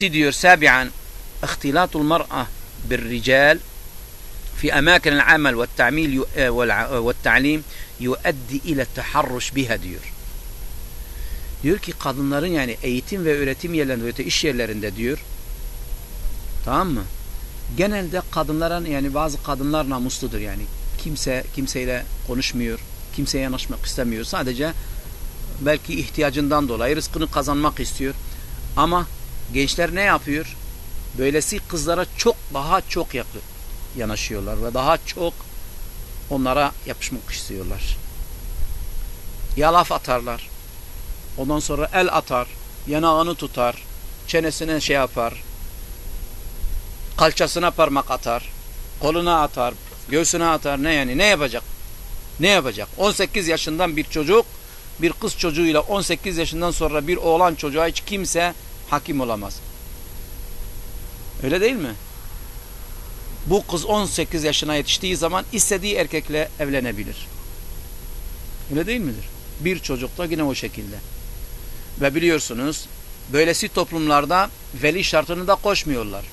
diyor sabi'an ihtilatul mar'a bir rical في أماكن العمل والتعميل والتعليم يؤدي إلى التحرش بها diyor. Diyor ki kadınların yani eğitim ve öğretim yerlerinde ve iş yerlerinde diyor. Tamam mı? Genelde kadınların yani bazı kadınlar namusludur yani. Kimse kimseyle konuşmuyor. Kimseye yanaşmak istemiyor. Sadece belki ihtiyacından dolayı rızkını kazanmak istiyor. Ama gençler ne yapıyor? Böylesi kızlara çok daha çok yanaşıyorlar ve daha çok onlara yapışmak istiyorlar. Ya laf atarlar. Ondan sonra el atar, yanağını tutar, çenesine şey yapar, kalçasına parmak atar, koluna atar, göğsüne atar. Ne yani? Ne yapacak? Ne yapacak? 18 yaşından bir çocuk, bir kız çocuğuyla 18 yaşından sonra bir oğlan çocuğa hiç kimse hakim olamaz. Öyle değil mi? Bu kız 18 yaşına yetiştiği zaman istediği erkekle evlenebilir. Öyle değil midir? Bir çocuk da yine o şekilde. Ve biliyorsunuz böylesi toplumlarda veli şartını da koşmuyorlar.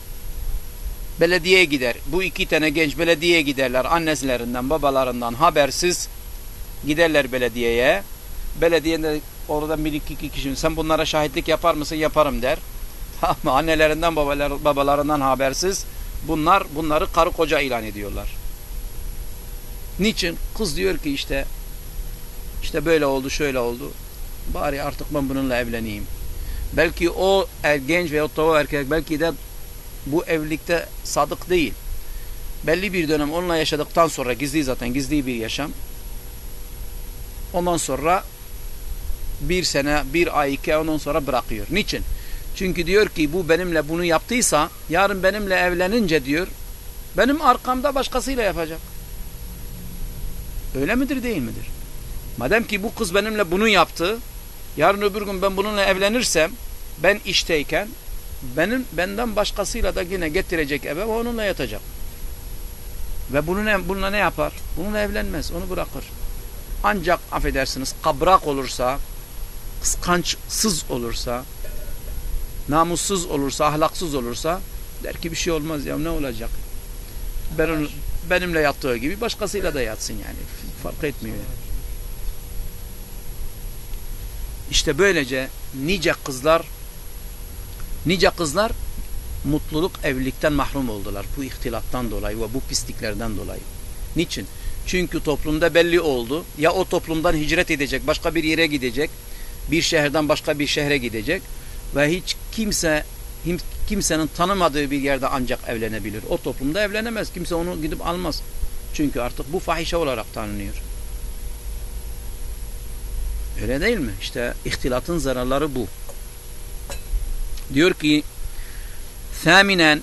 Belediyeye gider. Bu iki tane genç belediyeye giderler. Anneslerinden, babalarından habersiz giderler belediyeye. Belediyede oradan bir iki kişi sen bunlara şahitlik yapar mısın? Yaparım der. Ama annelerinden babalar, babalarından habersiz bunlar bunları karı koca ilan ediyorlar. Niçin? Kız diyor ki işte işte böyle oldu şöyle oldu. Bari artık ben bununla evleneyim. Belki o er, genç veyahut da o erkek belki de bu evlilikte sadık değil. Belli bir dönem onunla yaşadıktan sonra gizli zaten gizli bir yaşam. Ondan sonra bir sene, bir ay, iki ay ondan sonra bırakıyor. Niçin? Çünkü diyor ki bu benimle bunu yaptıysa yarın benimle evlenince diyor benim arkamda başkasıyla yapacak. Öyle midir değil midir? Madem ki bu kız benimle bunu yaptı yarın öbür gün ben bununla evlenirsem ben işteyken benim benden başkasıyla da yine getirecek eve ve onunla yatacak. Ve bununla, bununla ne yapar? Bununla evlenmez. Onu bırakır. Ancak affedersiniz kabrak olursa kıskançsız olursa namussuz olursa, ahlaksız olursa der ki bir şey olmaz ya ne olacak? Ben, benimle yattığı gibi başkasıyla da yatsın yani. Fark etmiyor yani. İşte böylece nice kızlar nice kızlar mutluluk evlilikten mahrum oldular. Bu ihtilattan dolayı ve bu pisliklerden dolayı. Niçin? Çünkü toplumda belli oldu. Ya o toplumdan hicret edecek, başka bir yere gidecek. Bir şehirden başka bir şehre gidecek ve hiç kimse kimsenin tanımadığı bir yerde ancak evlenebilir. O toplumda evlenemez. Kimse onu gidip almaz. Çünkü artık bu fahişe olarak tanınıyor. Öyle değil mi? İşte ihtilatın zararları bu. Diyor ki Thaminen